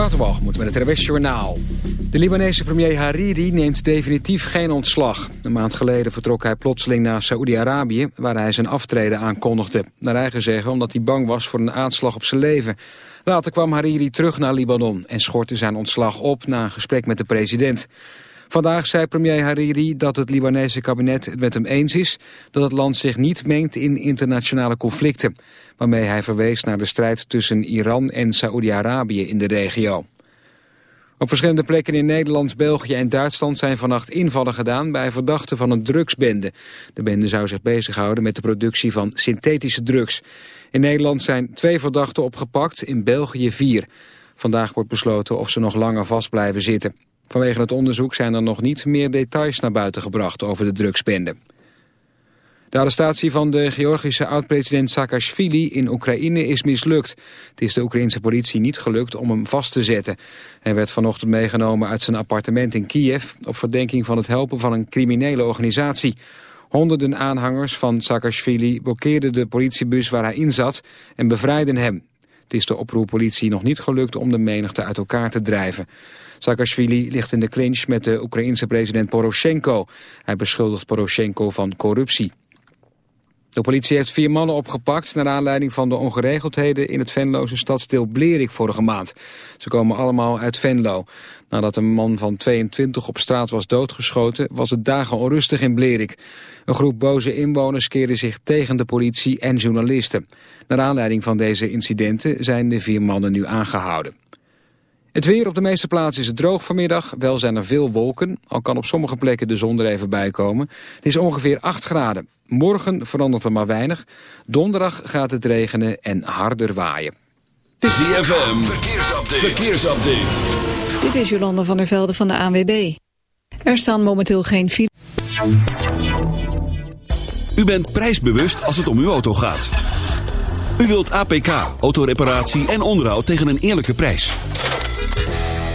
Waterwalgemoed met het RWS Journaal. De Libanese premier Hariri neemt definitief geen ontslag. Een maand geleden vertrok hij plotseling naar Saoedi-Arabië... waar hij zijn aftreden aankondigde. Naar eigen zeggen omdat hij bang was voor een aanslag op zijn leven. Later kwam Hariri terug naar Libanon... en schortte zijn ontslag op na een gesprek met de president. Vandaag zei premier Hariri dat het Libanese kabinet het met hem eens is... dat het land zich niet mengt in internationale conflicten... waarmee hij verwees naar de strijd tussen Iran en Saoedi-Arabië in de regio. Op verschillende plekken in Nederland, België en Duitsland zijn vannacht invallen gedaan bij verdachten van een drugsbende. De bende zou zich bezighouden met de productie van synthetische drugs. In Nederland zijn twee verdachten opgepakt, in België vier. Vandaag wordt besloten of ze nog langer vast blijven zitten. Vanwege het onderzoek zijn er nog niet meer details naar buiten gebracht over de drugsbende. De arrestatie van de Georgische oud-president Saakashvili in Oekraïne is mislukt. Het is de Oekraïnse politie niet gelukt om hem vast te zetten. Hij werd vanochtend meegenomen uit zijn appartement in Kiev... op verdenking van het helpen van een criminele organisatie. Honderden aanhangers van Saakashvili blokkeerden de politiebus waar hij in zat... en bevrijden hem. Het is de oproeppolitie nog niet gelukt om de menigte uit elkaar te drijven. Saakashvili ligt in de clinch met de Oekraïense president Poroshenko. Hij beschuldigt Poroshenko van corruptie. De politie heeft vier mannen opgepakt naar aanleiding van de ongeregeldheden in het Venloze stadsdeel Blerik vorige maand. Ze komen allemaal uit Venlo. Nadat een man van 22 op straat was doodgeschoten was het dagen onrustig in Blerik. Een groep boze inwoners keerde zich tegen de politie en journalisten. Naar aanleiding van deze incidenten zijn de vier mannen nu aangehouden. Het weer op de meeste plaatsen is het droog vanmiddag. Wel zijn er veel wolken, al kan op sommige plekken de zon er even bij komen. Het is ongeveer 8 graden. Morgen verandert er maar weinig. Donderdag gaat het regenen en harder waaien. ZFM, verkeersupdate. verkeersupdate. Dit is Jolanda van der Velde van de ANWB. Er staan momenteel geen files. U bent prijsbewust als het om uw auto gaat. U wilt APK, autoreparatie en onderhoud tegen een eerlijke prijs.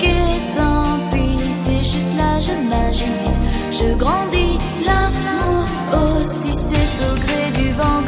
Ok, tant pis, c'est juste là, je m'agite. Je grandis, l'amour aussi, c'est au gré du vent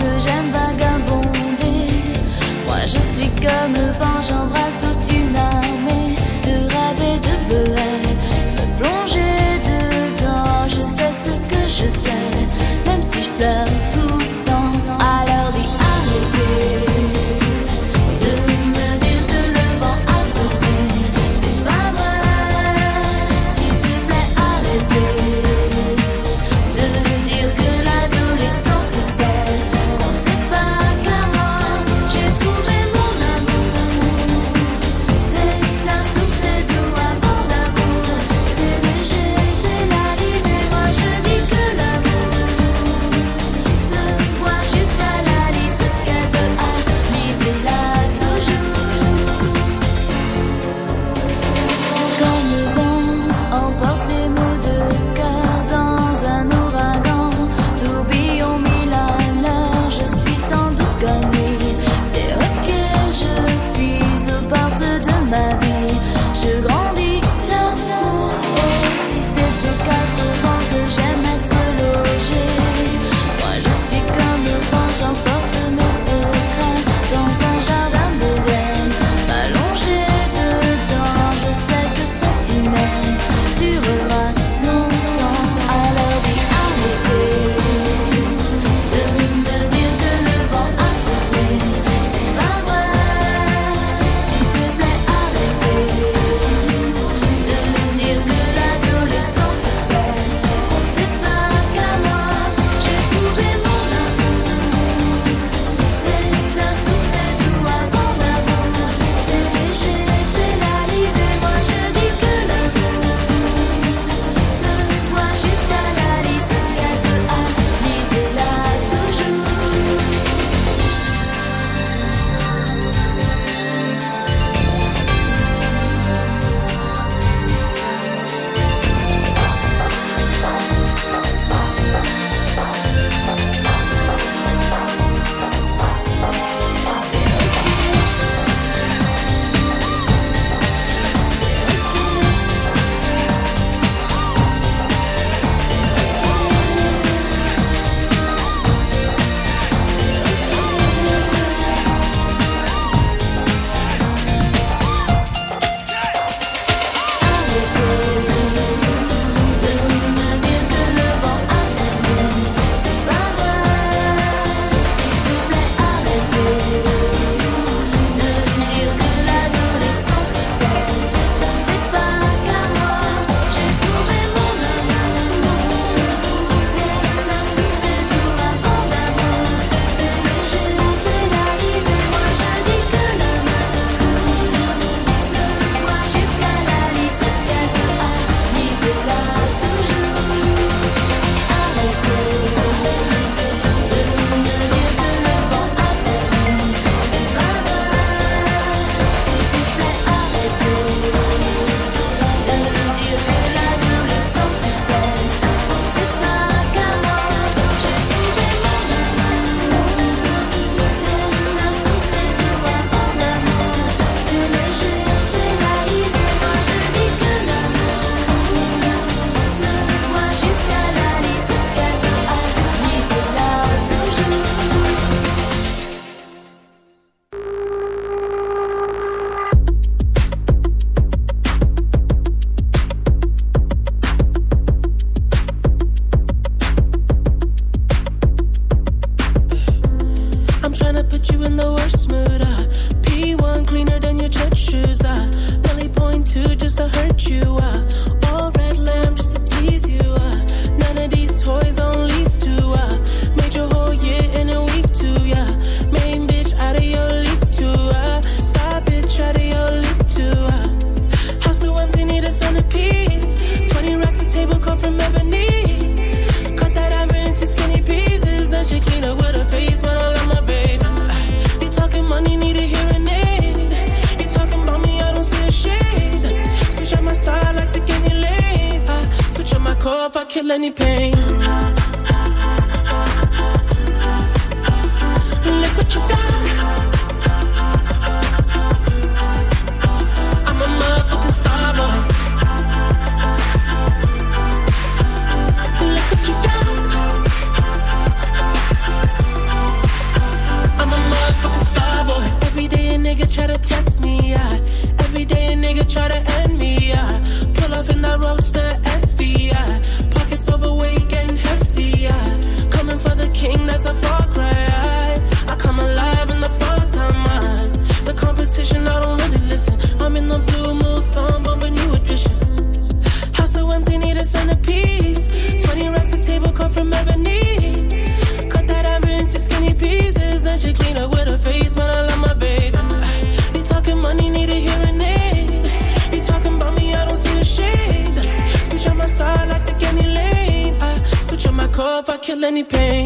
If I kill any pain.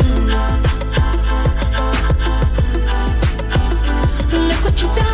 Look what you've done.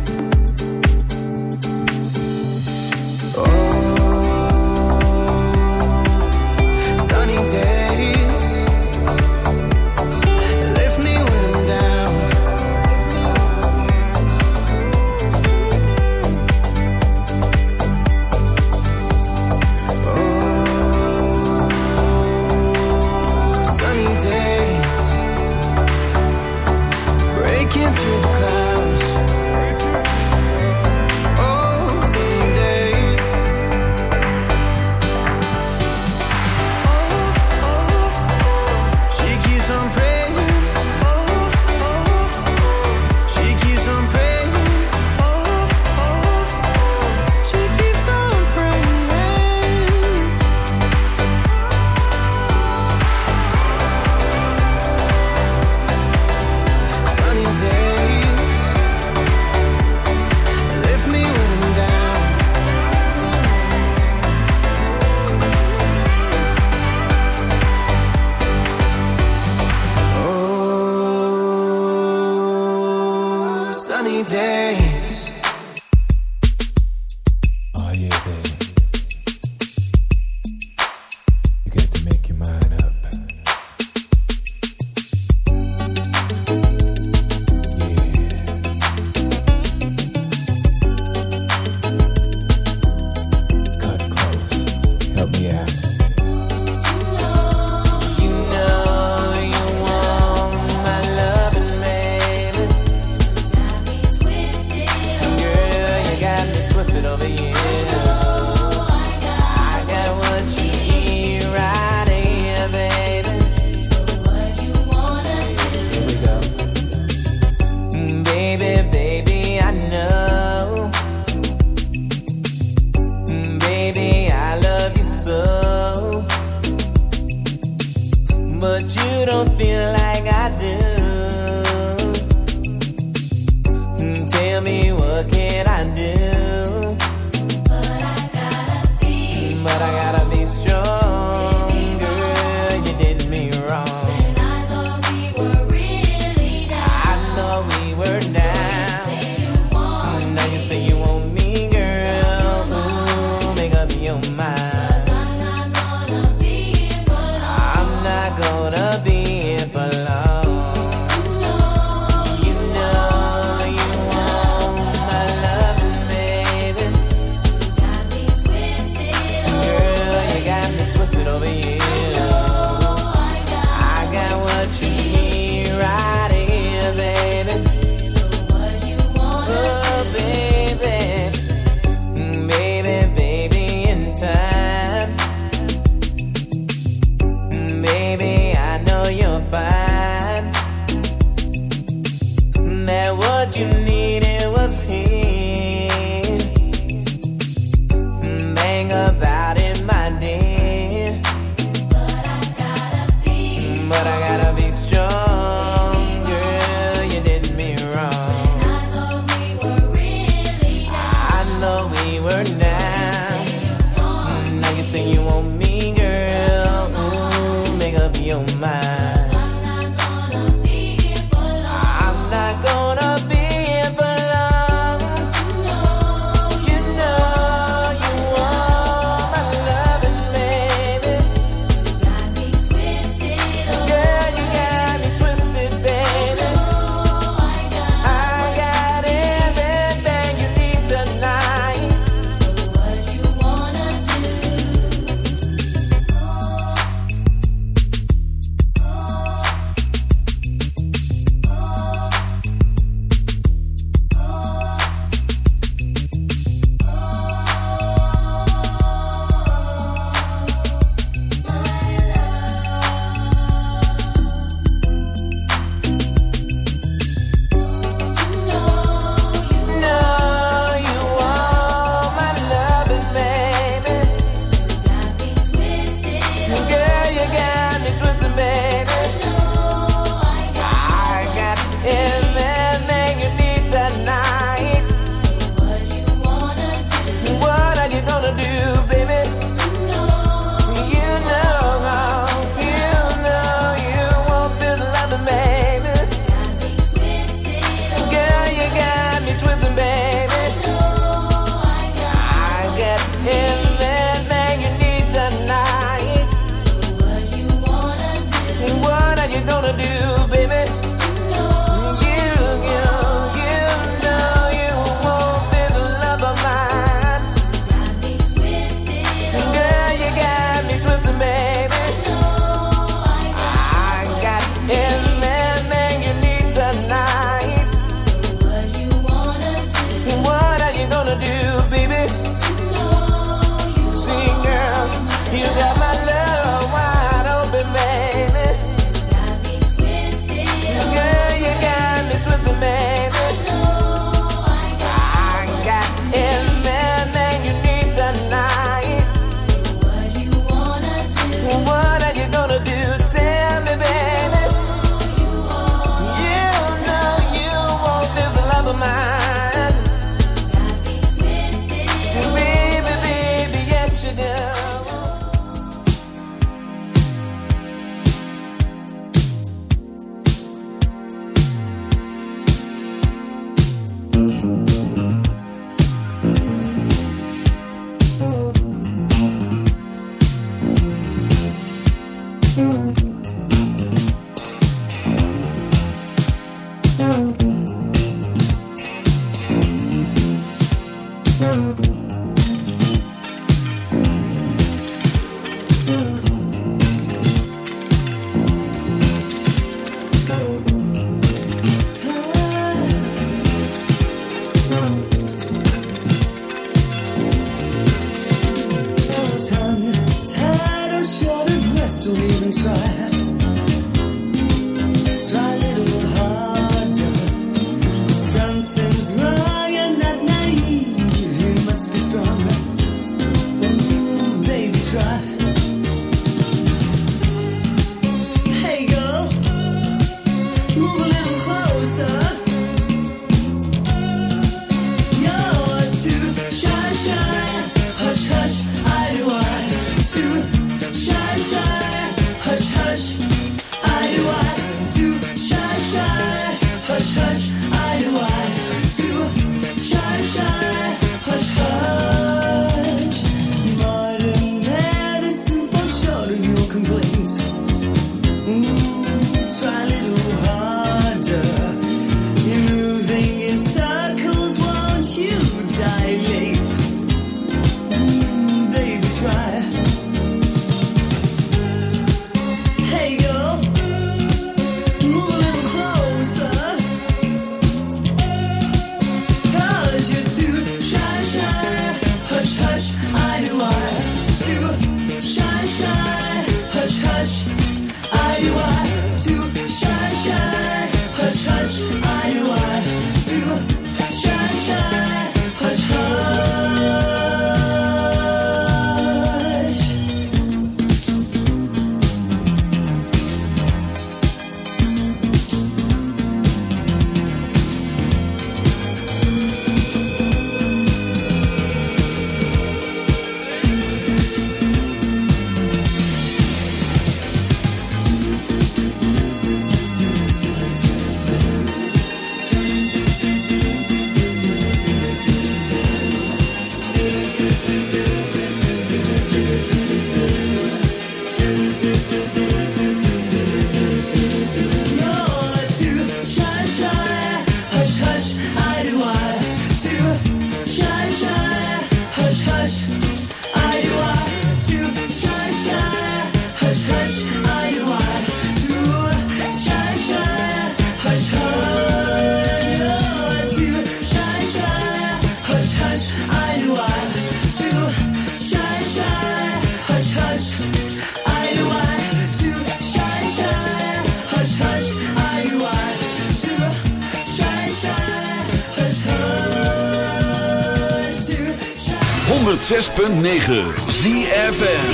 106.9 ZFN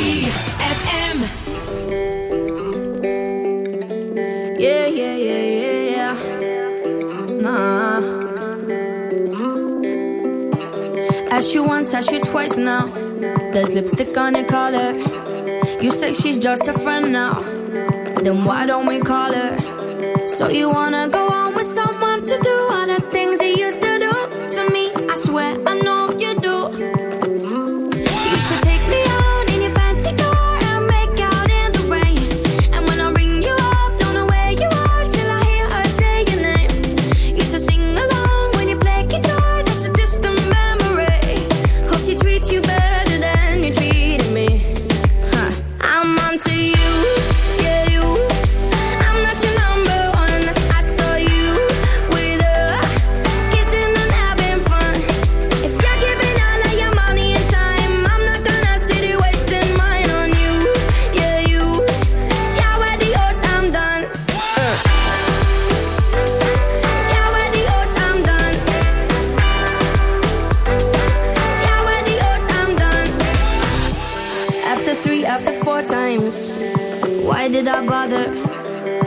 Yeah, yeah, yeah, yeah, yeah. Nah. Asked you once, ask you twice now. There's lipstick on your collar. You say she's just a friend now. Then why don't we call her? So you wanna go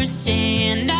understand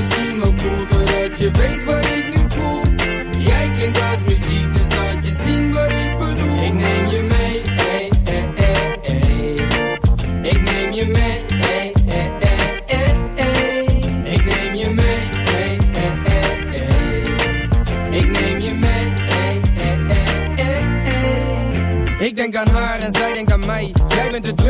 Ik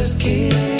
Just kids.